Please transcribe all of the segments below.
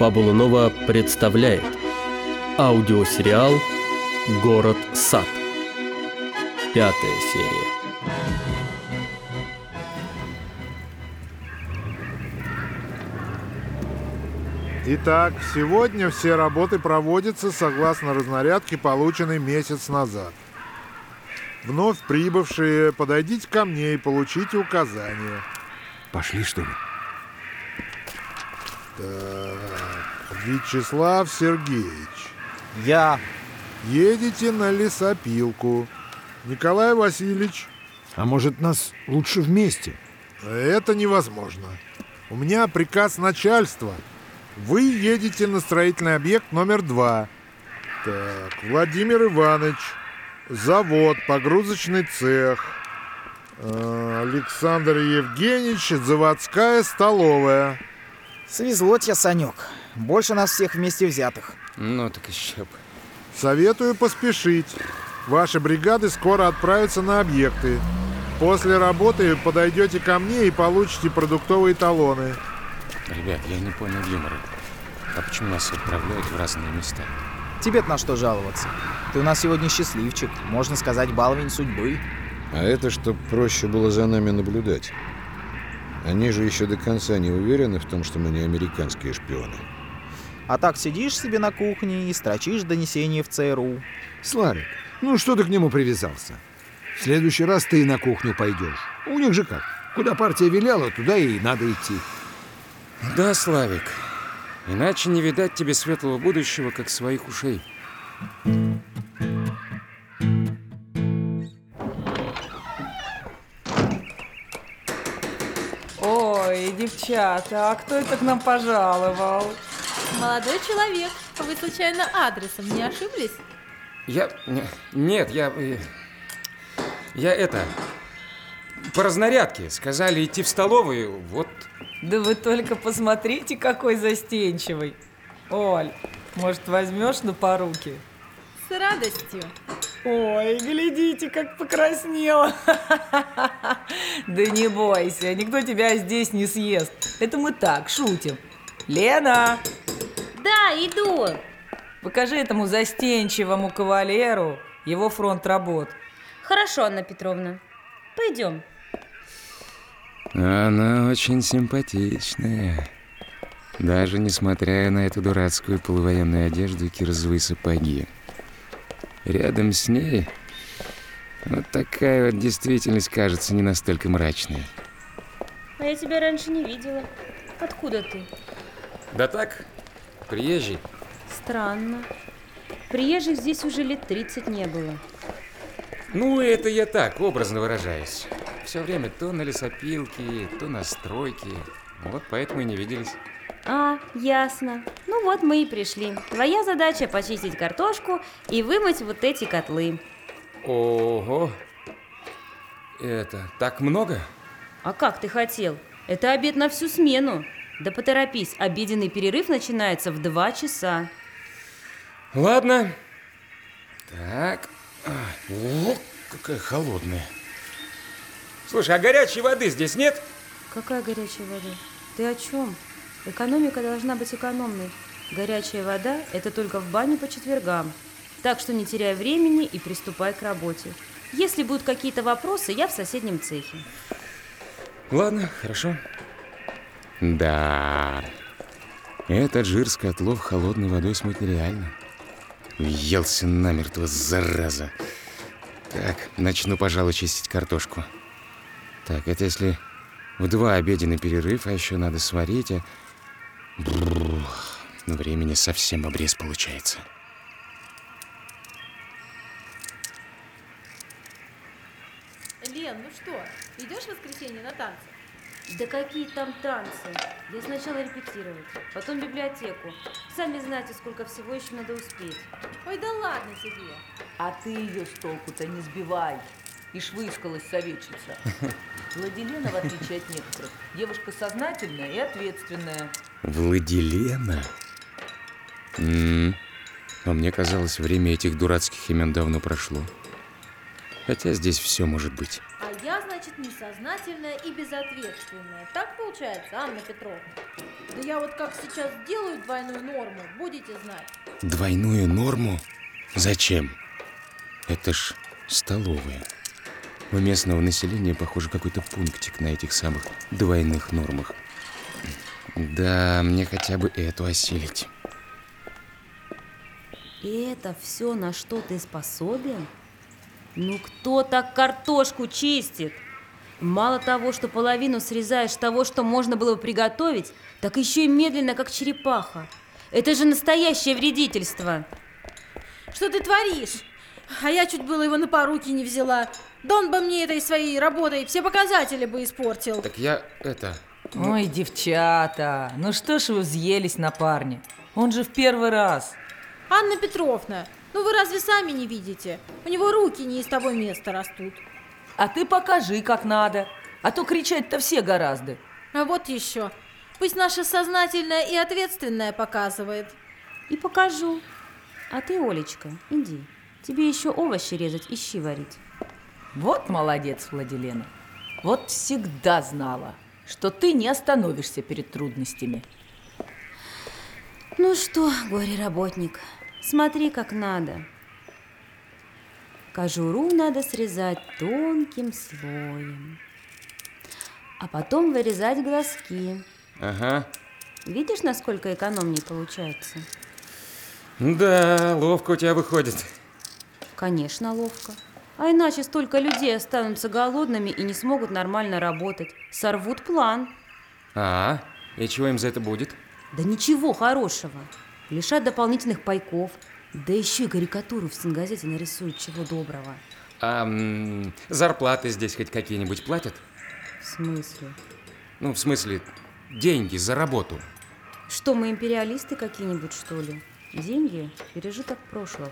Фабула Нова представляет аудиосериал «Город Сад». Пятая серия. Итак, сегодня все работы проводятся согласно разнарядке, полученной месяц назад. Вновь прибывшие, подойдите ко мне и получите указания. Пошли, что ли? Так, Вячеслав Сергеевич, Я. едете на лесопилку. Николай Васильевич, А может, нас лучше вместе? это невозможно. У меня приказ начальства. Вы едете на строительный объект номер два. Так, Владимир Иванович, завод, погрузочный цех. Э, Александр Евгеньевич, заводская столовая. Свезло тебе, Санек. Больше нас всех вместе взятых. Ну так еще бы. Советую поспешить. Ваши бригады скоро отправятся на объекты. После работы подойдете ко мне и получите продуктовые талоны. Ребят, я не понял юмора. А почему нас отправляют в разные места? тебе на что жаловаться? Ты у нас сегодня счастливчик. Можно сказать, баловень судьбы. А это чтоб проще было за нами наблюдать. Они же еще до конца не уверены в том, что мы не американские шпионы. А так сидишь себе на кухне и строчишь донесение в ЦРУ. Славик, ну что ты к нему привязался? В следующий раз ты и на кухню пойдешь. У них же как? Куда партия велела, туда и надо идти. Да, Славик. Иначе не видать тебе светлого будущего, как своих ушей. Ой, девчата, а кто это к нам пожаловал? Молодой человек, вы случайно адресом не ошиблись? Я... не- Нет, я... э, Я это... По разнарядке. Сказали идти в столовую, вот... Да вы только посмотрите, какой застенчивый. Оль, может, возьмешь на поруки? С радостью. Ой, глядите, как покраснела. Да не бойся, никто тебя здесь не съест. Это мы так, шутим. Лена, Да, иду. покажи этому застенчивому кавалеру его фронт работ. Хорошо, Анна Петровна. Пойдем. Она очень симпатичная. Даже несмотря на эту дурацкую полувоенную одежду и кирзовые сапоги. Рядом с ней вот такая вот действительность кажется не настолько мрачной. А я тебя раньше не видела. Откуда ты? Да так, приезжий. Странно. Приезжих здесь уже лет 30 не было. Ну, это я так, образно выражаюсь. Все время то на лесопилке, то на стройке. Вот поэтому и не виделись. А, ясно. Ну вот мы и пришли. Твоя задача почистить картошку и вымыть вот эти котлы. Ого! Это так много? А как ты хотел? Это обед на всю смену. Да поторопись, обеденный перерыв начинается в два часа. Ладно. Так. А, О, какая холодная. Слушай, а горячей воды здесь нет? Какая горячая вода? Ты о чем? Экономика должна быть экономной. Горячая вода – это только в бане по четвергам. Так что не теряй времени и приступай к работе. Если будут какие-то вопросы, я в соседнем цехе. Ладно, хорошо. Да. Этот жир с котлов холодной водой смыть нереально. Въелся намертво, зараза. Так, начну, пожалуй, чистить картошку. Так, это если в два обеденный перерыв, а еще надо сварить, а... Бррр, времени совсем обрез получается. Лен, ну что, идешь в воскресенье на танцы? Да какие там танцы? Я сначала репетировать, потом библиотеку. Сами знаете, сколько всего еще надо успеть. Ой, да ладно тебе. А ты ее с толку-то не сбивай. Ишь выискалась советчица. Владилена, в отличие от некоторых, девушка сознательная и ответственная. Владилена? М, А мне казалось, время этих дурацких имен давно прошло. Хотя здесь все может быть. А я, значит, несознательная и безответственная. Так получается, Анна Петровна? Да я вот как сейчас сделаю двойную норму, будете знать. Двойную норму? Зачем? Это ж столовая. У местного населения, похоже, какой-то пунктик на этих самых двойных нормах. Да, мне хотя бы эту осилить. И это все, на что ты способен? Ну кто так картошку чистит? Мало того, что половину срезаешь того, что можно было бы приготовить, так еще и медленно, как черепаха. Это же настоящее вредительство. Что ты творишь? А я чуть было его на поруки не взяла. Да он бы мне этой своей работой все показатели бы испортил. Так я это... Ой, девчата, ну что ж вы взъелись на парня? Он же в первый раз. Анна Петровна, ну вы разве сами не видите? У него руки не из того места растут. А ты покажи, как надо. А то кричать-то все гораздо. А вот еще. Пусть наша сознательная и ответственная показывает. И покажу. А ты, Олечка, иди. Тебе еще овощи резать и щи варить. Вот молодец, Владилена. Вот всегда знала, что ты не остановишься перед трудностями. Ну что, горе-работник, смотри, как надо. Кожуру надо срезать тонким слоем. А потом вырезать глазки. Ага. Видишь, насколько экономнее получается? Да, ловко у тебя выходит. Конечно, ловко. А иначе столько людей останутся голодными и не смогут нормально работать. Сорвут план. А, и чего им за это будет? Да ничего хорошего. Лишат дополнительных пайков. Да еще и карикатуру в стенгазете нарисуют чего доброго. А м, зарплаты здесь хоть какие-нибудь платят? В смысле? Ну, в смысле, деньги за работу. Что, мы империалисты какие-нибудь, что ли? Деньги – пережиток прошлого.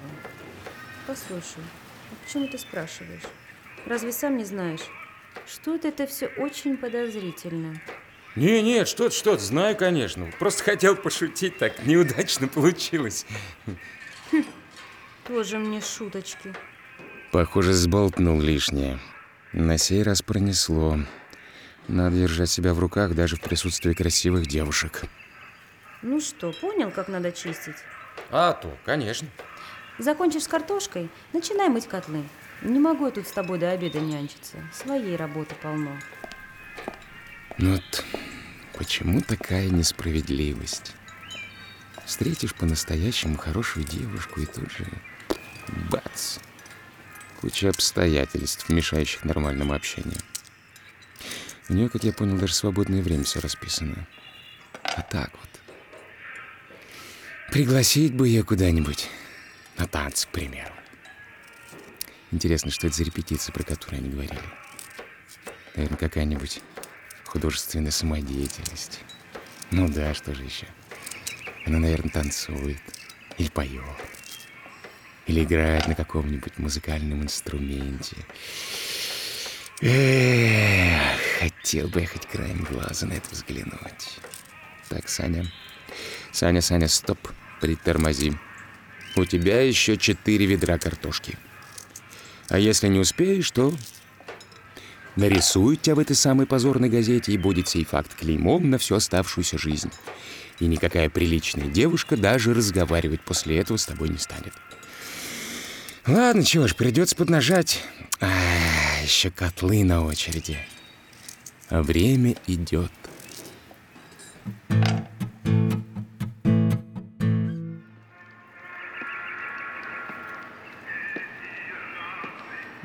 Послушай, а почему ты спрашиваешь? Разве сам не знаешь? Что-то это все очень подозрительно. Не, нет, что-то, что-то, знаю, конечно. Просто хотел пошутить, так неудачно получилось. Тоже мне шуточки. Похоже, сболтнул лишнее. На сей раз пронесло. Надо держать себя в руках даже в присутствии красивых девушек. Ну что, понял, как надо чистить? А то, конечно. Закончишь с картошкой, начинай мыть котлы. Не могу я тут с тобой до обеда нянчиться. Своей работы полно. Ну вот почему такая несправедливость? Встретишь по-настоящему хорошую девушку и тут же бац! Куча обстоятельств, мешающих нормальному общению. У нее, как я понял, даже свободное время все расписано. А так вот. Пригласить бы ее куда-нибудь. На танцы, к примеру. Интересно, что это за репетиция, про которую они говорили? Наверное, какая-нибудь художественная самодеятельность. Ну да, что же еще? Она, наверное, танцует. Или поет. Или играет на каком-нибудь музыкальном инструменте. Эх, хотел бы я хоть краем глаза на это взглянуть. Так, Саня. Саня, Саня, стоп. Притормози. У тебя еще четыре ведра картошки. А если не успеешь, то нарисуют тебя в этой самой позорной газете, и будет сей факт клеймом на всю оставшуюся жизнь. И никакая приличная девушка даже разговаривать после этого с тобой не станет. Ладно, чего ж, придется поднажать. А, еще котлы на очереди. А время идет.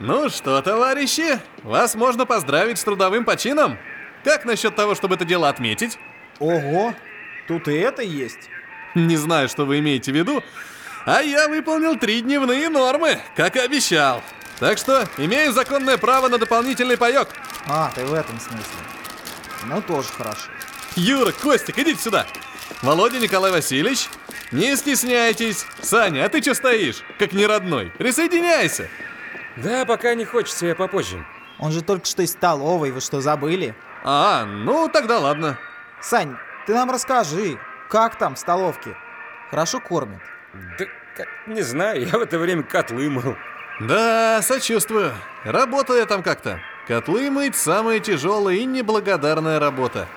Ну что, товарищи, вас можно поздравить с трудовым почином. Как насчет того, чтобы это дело отметить? Ого, тут и это есть. Не знаю, что вы имеете в виду, а я выполнил три дневные нормы, как и обещал. Так что имею законное право на дополнительный паёк. А, ты в этом смысле. Ну, тоже хорошо. Юра, Костик, идите сюда. Володя Николай Васильевич, не стесняйтесь. Саня, а ты что стоишь, как неродной? Присоединяйся. Да, пока не хочется, я попозже. Он же только что из столовой, вы что, забыли? А, ну тогда ладно. Сань, ты нам расскажи, как там в столовке? Хорошо кормят? Да, как, не знаю, я в это время котлы мыл. Да, сочувствую. Работал я там как-то. Котлы мыть – самая тяжелая и неблагодарная работа.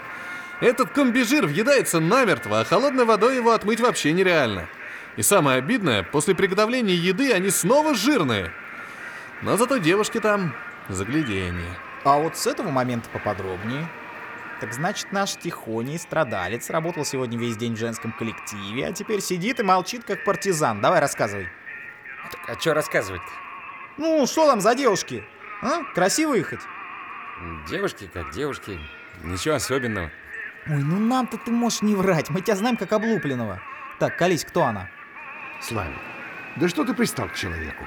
Этот комбижир въедается намертво, а холодной водой его отмыть вообще нереально. И самое обидное, после приготовления еды они снова жирные. Но зато девушки там загляденье. А вот с этого момента поподробнее. Так значит, наш тихоний страдалец работал сегодня весь день в женском коллективе, а теперь сидит и молчит, как партизан. Давай рассказывай. А что рассказывать-то? Ну, что там за девушки? А? Красивые хоть? Девушки как девушки. Ничего особенного. Ой, ну нам-то ты можешь не врать. Мы тебя знаем как облупленного. Так, колись, кто она? Славик, да что ты пристал к человеку?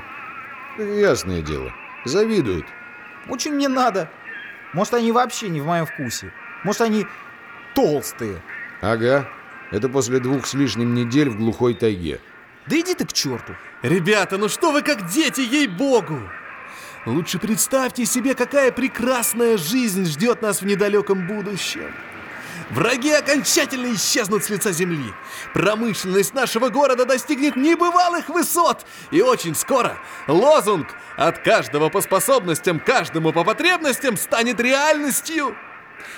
Ясное дело. Завидует. Очень мне надо. Может, они вообще не в моем вкусе. Может, они толстые. Ага. Это после двух с лишним недель в глухой тайге. Да иди ты к черту. Ребята, ну что вы как дети, ей-богу! Лучше представьте себе, какая прекрасная жизнь ждет нас в недалеком будущем. Враги окончательно исчезнут с лица земли. Промышленность нашего города достигнет небывалых высот. И очень скоро лозунг «От каждого по способностям, каждому по потребностям» станет реальностью.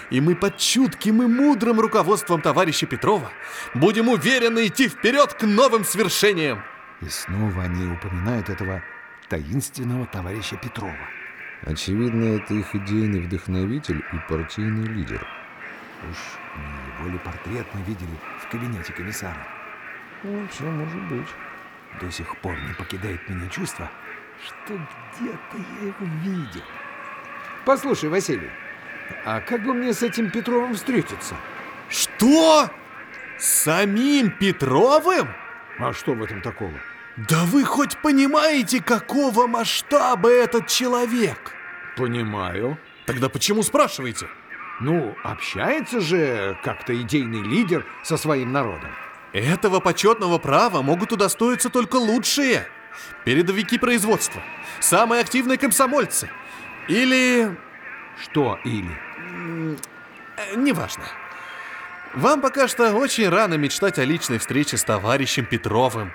И мы под чутким и мудрым руководством товарища Петрова будем уверенно идти вперед к новым свершениям. И снова они упоминают этого таинственного товарища Петрова. Очевидно, это их идейный вдохновитель и партийный лидер. Уж не его ли портрет мы видели в кабинете комиссара? Ну, все может быть. До сих пор не покидает меня чувство, что где-то я его видел. Послушай, Василий, а как бы мне с этим Петровым встретиться? Что? С самим Петровым? А что в этом такого? Да вы хоть понимаете, какого масштаба этот человек? Понимаю. Тогда почему спрашиваете? Ну, общается же как-то идейный лидер со своим народом. Этого почетного права могут удостоиться только лучшие. Передовики производства. Самые активные комсомольцы. Или... Что или? Э, неважно. Вам пока что очень рано мечтать о личной встрече с товарищем Петровым.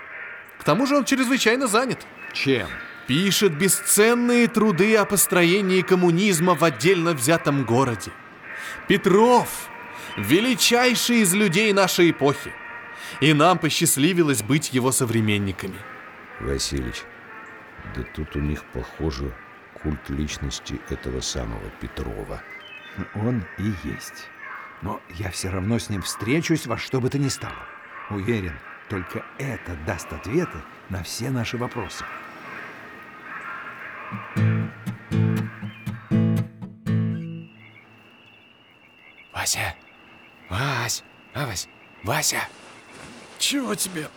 К тому же он чрезвычайно занят. Чем? Пишет бесценные труды о построении коммунизма в отдельно взятом городе. Петров – величайший из людей нашей эпохи. И нам посчастливилось быть его современниками. Василич, да тут у них, похоже, культ личности этого самого Петрова. Он и есть. Но я все равно с ним встречусь во что бы то ни стало. Уверен, только это даст ответы на все наши вопросы. Вася! Вась! А, Вась! Вася! Чего тебе?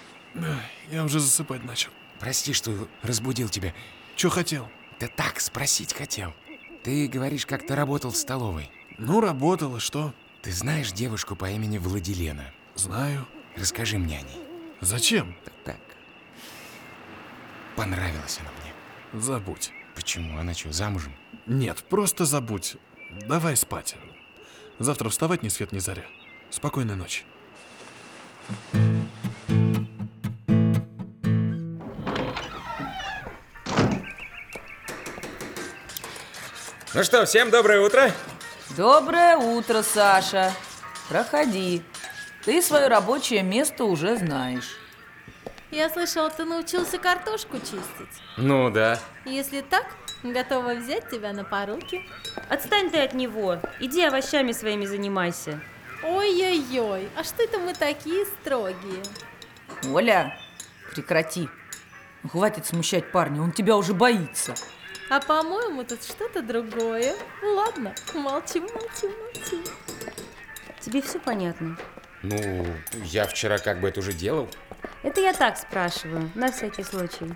Я уже засыпать начал. Прости, что разбудил тебя. Че хотел? Да так, спросить хотел. Ты говоришь, как ты работал в столовой. Ну, работал, и что? Ты знаешь девушку по имени Владилена? Знаю. Расскажи мне о ней. Зачем? Да так. Понравилась она мне. Забудь. Почему? Она что, замужем? Нет, просто забудь. Давай спать. Завтра вставать ни свет ни заря. Спокойной ночи. Ну что, всем доброе утро. Доброе утро, Саша. Проходи. Ты свое рабочее место уже знаешь. Я слышала, ты научился картошку чистить. Ну да. Если так, готова взять тебя на поруки. Отстань ты от него. Иди овощами своими занимайся. Ой-ой-ой, а что это мы такие строгие? Оля, прекрати. Ну, Хватит смущать парня, он тебя уже боится. А по-моему, тут что-то другое. Ладно, молчим, молчим, молчим. Тебе все понятно? Ну, я вчера как бы это уже делал. Это я так спрашиваю, на всякий случай.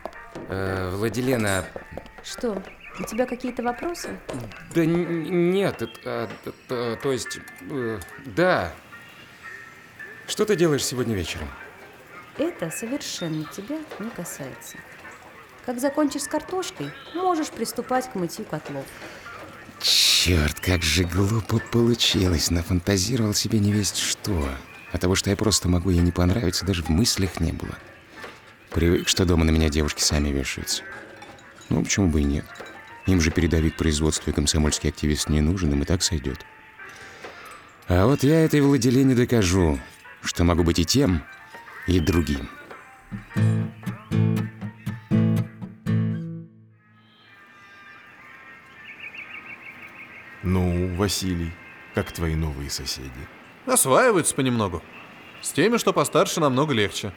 Э, Владилена, Что, у тебя какие-то вопросы? да нет, это, т- т- то есть, э, да. Что ты делаешь сегодня вечером? Это совершенно тебя не касается. Как закончишь с картошкой, можешь приступать к мытью котлов. Черт, как же глупо получилось. Нафантазировал себе не весть что. А того, что я просто могу ей не понравиться, даже в мыслях не было. Привык, что дома на меня девушки сами вешаются. Ну, почему бы и нет. Им же передовик производства и комсомольский активист не нужен, им и так сойдет. А вот я этой Владилене докажу, что могу быть и тем, и другим. Ну, Василий, как твои новые соседи? Осваиваются понемногу. С теми, что постарше, намного легче.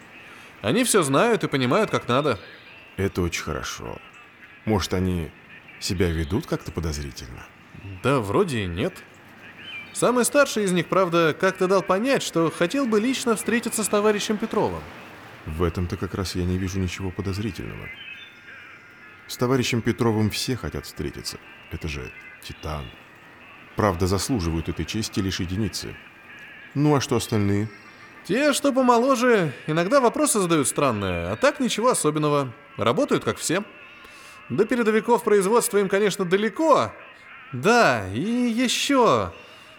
Они все знают и понимают, как надо. Это очень хорошо. Может, они себя ведут как-то подозрительно? Да, вроде и нет. Самый старший из них, правда, как-то дал понять, что хотел бы лично встретиться с товарищем Петровым. В этом-то как раз я не вижу ничего подозрительного. С товарищем Петровым все хотят встретиться. Это же Титан. Правда, заслуживают этой чести лишь единицы. Ну а что остальные? Те, что помоложе, иногда вопросы задают странные, а так ничего особенного. Работают, как все. До передовиков производства им, конечно, далеко. Да, и еще.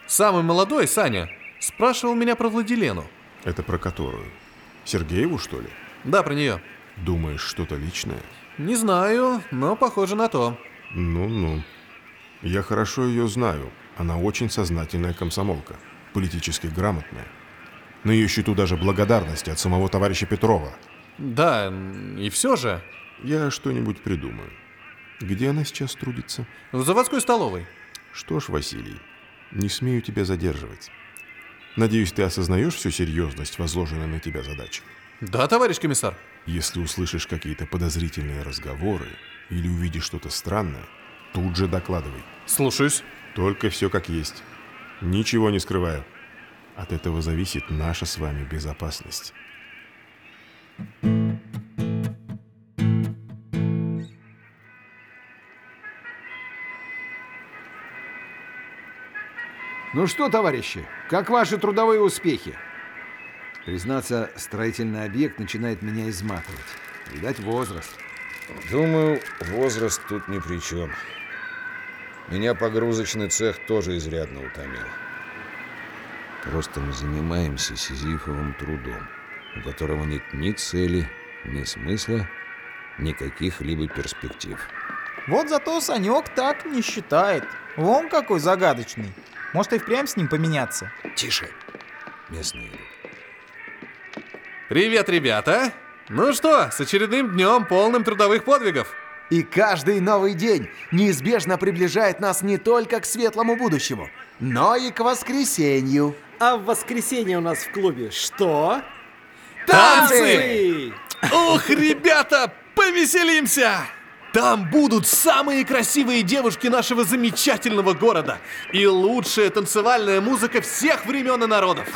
Самый молодой, Саня, спрашивал меня про Владилену. Это про которую? Сергееву, что ли? Да, про нее. Думаешь, что-то личное? Не знаю, но похоже на то. Ну-ну. Я хорошо ее знаю. Она очень сознательная комсомолка. Политически грамотная. На ее счету даже благодарности от самого товарища Петрова. Да, и все же. Я что-нибудь придумаю. Где она сейчас трудится? В заводской столовой. Что ж, Василий, не смею тебя задерживать. Надеюсь, ты осознаешь всю серьезность возложенной на тебя задачи. Да, товарищ комиссар. Если услышишь какие-то подозрительные разговоры или увидишь что-то странное, тут же докладывай. Слушаюсь. Только все как есть. Ничего не скрываю. От этого зависит наша с вами безопасность. Ну что, товарищи, как ваши трудовые успехи? Признаться, строительный объект начинает меня изматывать. Видать, возраст. Думаю, возраст тут ни при чем. Меня погрузочный цех тоже изрядно утомил. Просто мы занимаемся сизифовым трудом, у которого нет ни цели, ни смысла, ни каких-либо перспектив. Вот зато Санек так не считает. Вон какой загадочный. Может и впрямь с ним поменяться? Тише. Местные идут. Привет, ребята! Ну что, с очередным днем, полным трудовых подвигов. И каждый новый день неизбежно приближает нас не только к светлому будущему, но и к воскресенью. А в воскресенье у нас в клубе что? Танцы! Ух, ребята, повеселимся! Там будут самые красивые девушки нашего замечательного города и лучшая танцевальная музыка всех времен и народов.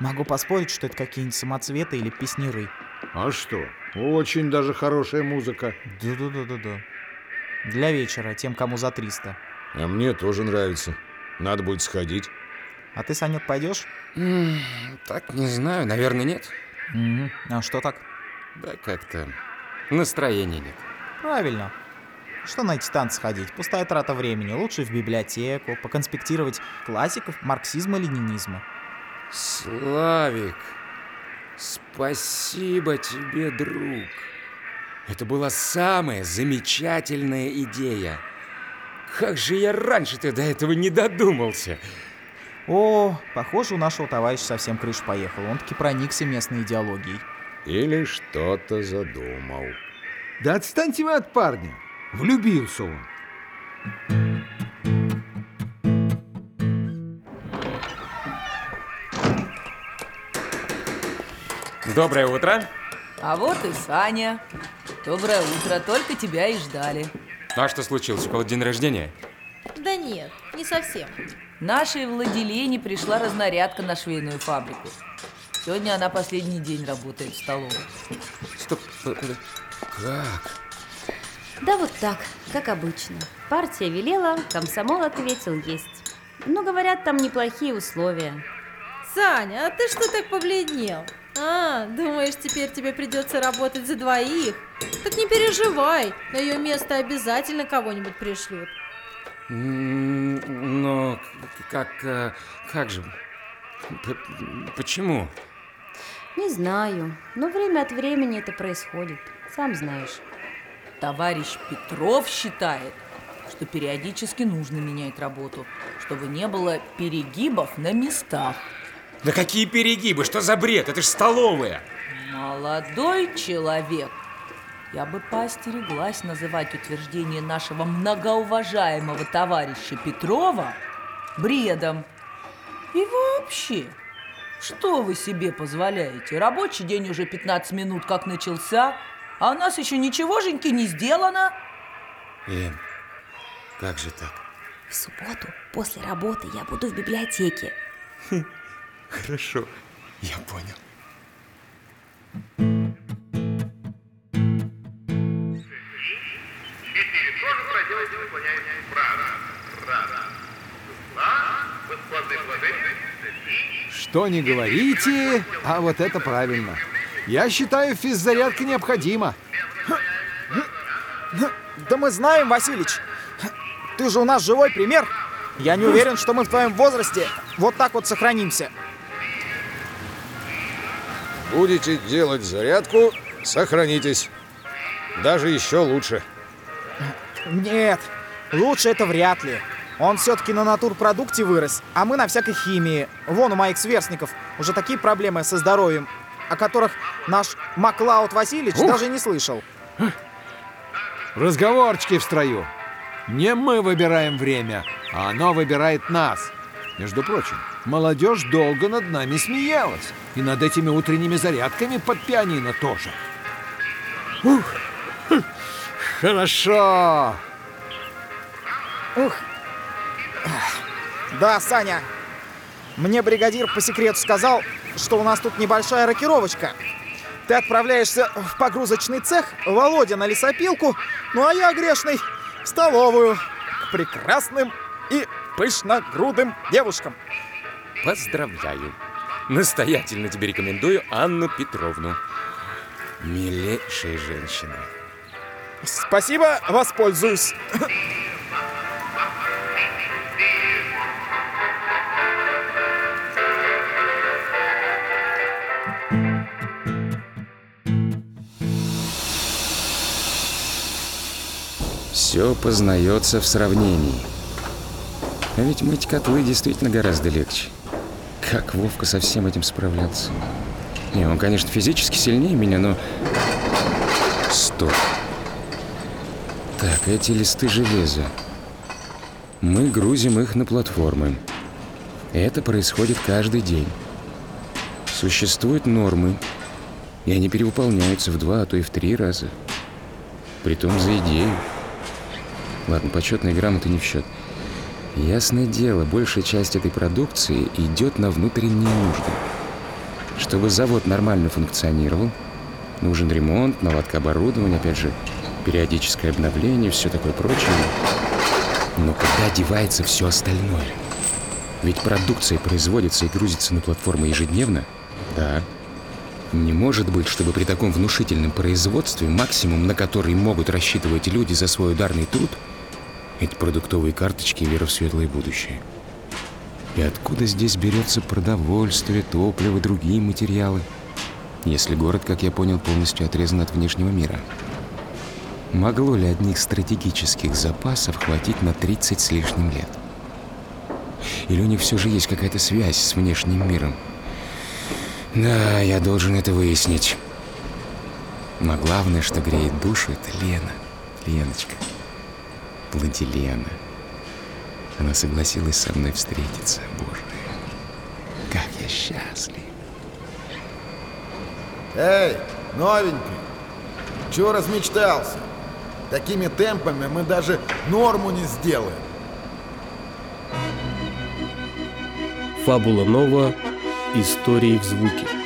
Могу поспорить, что это какие-нибудь самоцветы или песниры. А что? Очень даже хорошая музыка. Да-да-да-да-да. Для вечера, тем, кому за 300. А мне тоже нравится. Надо будет сходить. А ты, Санек, пойдешь? Так, не знаю, наверное, нет. Мгм. А что так? Да как-то настроения нет. Правильно. Что на эти танцы ходить? Пустая трата времени. Лучше в библиотеку, поконспектировать классиков марксизма-ленинизма. Славик, спасибо тебе, друг. Это была самая замечательная идея. Как же я раньше-то до этого не додумался. О, похоже, у нашего товарища совсем крыша поехала. Он таки проникся местной идеологией. Или что-то задумал. Да отстаньте вы от парня. Влюбился он. Доброе утро. А вот и Саня. Доброе утро, только тебя и ждали. А что случилось? У кого день рождения? Да нет, не совсем. Нашей Владилене пришла разнарядка на швейную фабрику. Сегодня она последний день работает в столовой. Стоп, э, э, как? Да вот так, как обычно. Партия велела, комсомол ответил есть. Ну, говорят, там неплохие условия. Саня, а ты что так побледнел? А, думаешь, теперь тебе придется работать за двоих? Так не переживай, на ее место обязательно кого-нибудь пришлют. Но как, э, как же? Почему? Не знаю, но время от времени это происходит, сам знаешь. товарищ Петров считает, что периодически нужно менять работу, чтобы не было перегибов на местах. Да какие перегибы? Что за бред? Это ж столовая. Молодой человек, я бы поостереглась называть утверждение нашего многоуважаемого товарища Петрова бредом. И вообще, что вы себе позволяете? Рабочий день уже 15 минут как начался, а у нас еще ничегошеньки не сделано. Лен, как же так? В субботу после работы я буду в библиотеке. Хорошо, я понял. Что не говорите, а вот это правильно. Я считаю, физзарядка необходима. Да мы знаем, Василич. Ты же у нас живой пример. Я не уверен, что мы в твоем возрасте вот так вот сохранимся. Будете делать зарядку, сохранитесь. Даже еще лучше. Нет, лучше это вряд ли. Он все-таки на натурпродукте вырос, а мы на всякой химии. Вон у моих сверстников уже такие проблемы со здоровьем, о которых наш Маклауд Васильевич Ух! даже не слышал. Разговорчики в строю. Не мы выбираем время, а оно выбирает нас. Между прочим, молодежь долго над нами смеялась. И над этими утренними зарядками под пианино тоже. Ух, хм, хорошо. Ух. Да, Саня. Мне бригадир по секрету сказал, что у нас тут небольшая рокировочка. Ты отправляешься в погрузочный цех, Володя на лесопилку, ну а я грешный в столовую к прекрасным и пышногрудым девушкам. Поздравляю. Настоятельно тебе рекомендую Анну Петровну. Милейшая женщина. Спасибо, воспользуюсь. Все познается в сравнении. А ведь мыть котлы действительно гораздо легче. Как Вовка со всем этим справлялся? Не, он, конечно, физически сильнее меня, но... Стоп. Так, эти листы железа. Мы грузим их на платформы. Это происходит каждый день. Существуют нормы, и они перевыполняются в два, а то и в три раза. Притом за идею. Ладно, почетные грамоты не в счет. Ясное дело, большая часть этой продукции идет на внутренние нужды. Чтобы завод нормально функционировал, нужен ремонт, наладка оборудования, опять же, периодическое обновление, все такое прочее. Но куда девается все остальное? Ведь продукция производится и грузится на платформы ежедневно. Да. Не может быть, чтобы при таком внушительном производстве максимум, на который могут рассчитывать люди за свой ударный труд, эти продуктовые карточки и вера в светлое будущее. И откуда здесь берется продовольствие, топливо другие материалы, если город, как я понял, полностью отрезан от внешнего мира? Могло ли одних стратегических запасов хватить на 30 с лишним лет? Или у них все же есть какая-то связь с внешним миром? Да, я должен это выяснить. Но главное, что греет душу, это Лена. Леночка. Владилена. Она согласилась со мной встретиться, боже. Как я счастлив. Эй, новенький, чего размечтался? Такими темпами мы даже норму не сделаем. Фабула Нова. Истории в звуке.